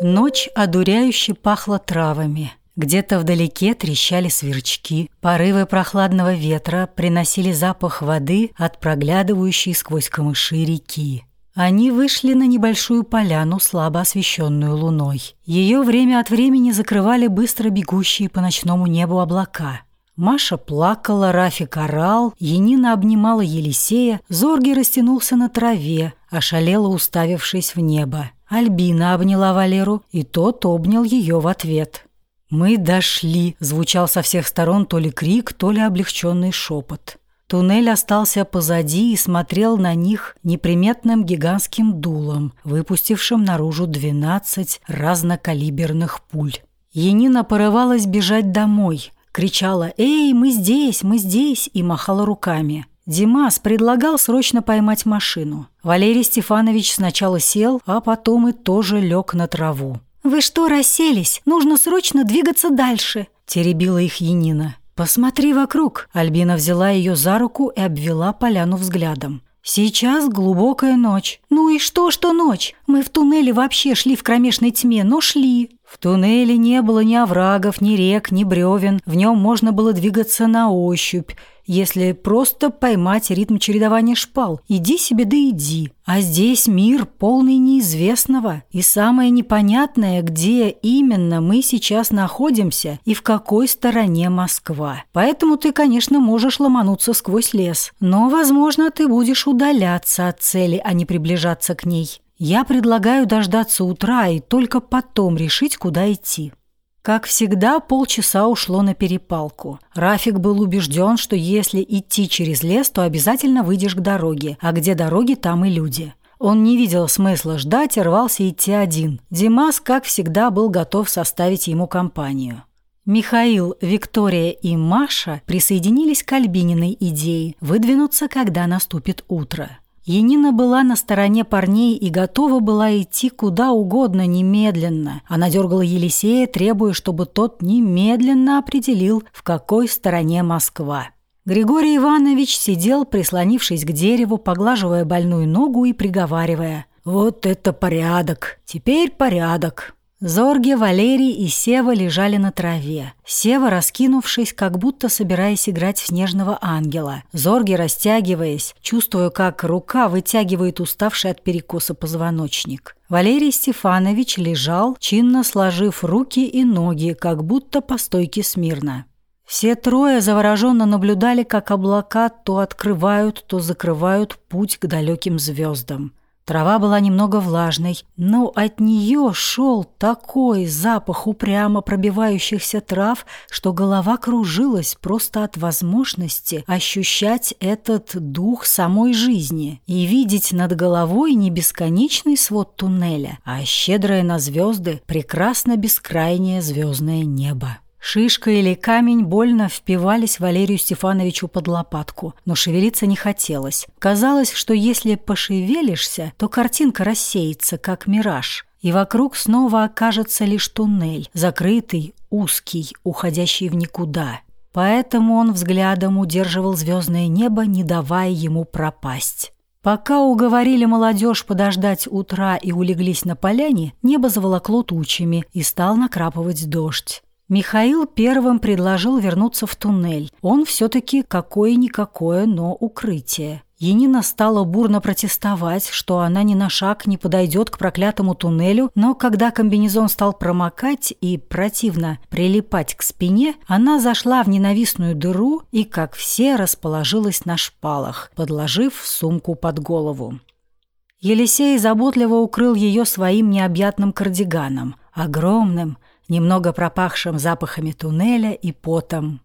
Ночь одуряюще пахла травами. Где-то вдалеке трещали сверчки. Порывы прохладного ветра приносили запах воды от проглядывающей сквозь камыши реки. Они вышли на небольшую поляну, слабо освещенную луной. Ее время от времени закрывали быстро бегущие по ночному небу облака. Маша плакала, Рафик орал, Енина обнимала Елисея, Зорги растянулся на траве, ошалело уставившись в небо. Альбина обняла Валеру, и тот обнял ее в ответ. «Мы дошли», – звучал со всех сторон то ли крик, то ли облегченный шепот. Туннель остался позади и смотрел на них неприметным гигантским дулом, выпустившим наружу двенадцать разнокалиберных пуль. Енина порывалась бежать домой, кричала «Эй, мы здесь, мы здесь!» и махала руками – Димас предлагал срочно поймать машину. Валерий Стефанович сначала сел, а потом и тоже лег на траву. «Вы что расселись? Нужно срочно двигаться дальше!» – теребила их Янина. «Посмотри вокруг!» Альбина взяла ее за руку и обвела поляну взглядом. «Сейчас глубокая ночь». «Ну и что, что ночь? Мы в туннеле вообще шли в кромешной тьме, но шли». В туннеле не было ни оврагов, ни рек, ни бревен. В нем можно было двигаться на ощупь если просто поймать ритм чередования шпал. Иди себе да иди. А здесь мир полный неизвестного. И самое непонятное, где именно мы сейчас находимся и в какой стороне Москва. Поэтому ты, конечно, можешь ломануться сквозь лес. Но, возможно, ты будешь удаляться от цели, а не приближаться к ней. Я предлагаю дождаться утра и только потом решить, куда идти. Как всегда, полчаса ушло на перепалку. Рафик был убежден, что если идти через лес, то обязательно выйдешь к дороге, а где дороги, там и люди. Он не видел смысла ждать и рвался идти один. Димас, как всегда, был готов составить ему компанию. Михаил, Виктория и Маша присоединились к Альбининой идее выдвинуться, когда наступит утро. Енина была на стороне парней и готова была идти куда угодно немедленно. Она дергала Елисея, требуя, чтобы тот немедленно определил, в какой стороне Москва. Григорий Иванович сидел, прислонившись к дереву, поглаживая больную ногу и приговаривая «Вот это порядок! Теперь порядок!» Зорги, Валерий и Сева лежали на траве. Сева, раскинувшись, как будто собираясь играть в снежного ангела. Зорги, растягиваясь, чувствуя, как рука вытягивает уставший от перекоса позвоночник. Валерий Стефанович лежал, чинно сложив руки и ноги, как будто по стойке смирно. Все трое завороженно наблюдали, как облака то открывают, то закрывают путь к далеким звездам. Трава была немного влажной, но от нее шел такой запах упрямо пробивающихся трав, что голова кружилась просто от возможности ощущать этот дух самой жизни и видеть над головой не бесконечный свод туннеля, а щедрое на звезды прекрасно бескрайнее звездное небо. Шишка или камень больно впивались Валерию Стефановичу под лопатку, но шевелиться не хотелось. Казалось, что если пошевелишься, то картинка рассеется, как мираж, и вокруг снова окажется лишь туннель, закрытый, узкий, уходящий в никуда. Поэтому он взглядом удерживал звездное небо, не давая ему пропасть. Пока уговорили молодежь подождать утра и улеглись на поляне, небо заволокло тучами и стал накрапывать дождь. Михаил первым предложил вернуться в туннель. Он все-таки какое-никакое, но укрытие. Енина стала бурно протестовать, что она ни на шаг не подойдет к проклятому туннелю, но когда комбинезон стал промокать и противно прилипать к спине, она зашла в ненавистную дыру и, как все, расположилась на шпалах, подложив сумку под голову. Елисей заботливо укрыл ее своим необъятным кардиганом, огромным, немного пропахшим запахами туннеля и потом.